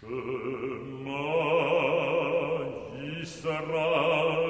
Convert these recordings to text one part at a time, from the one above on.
Shema Yisrael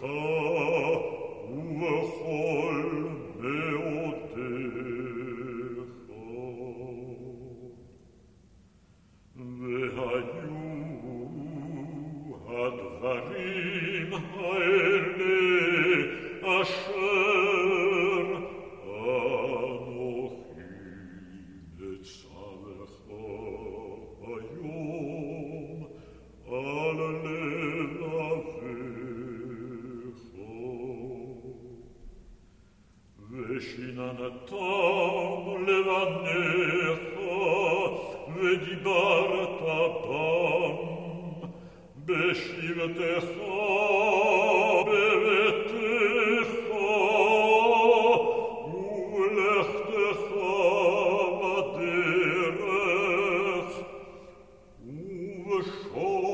home. Pescinan tom levanecha, vedi barata pam, beshivtecha, bevetecha, ulechtecha baderech, uveshol,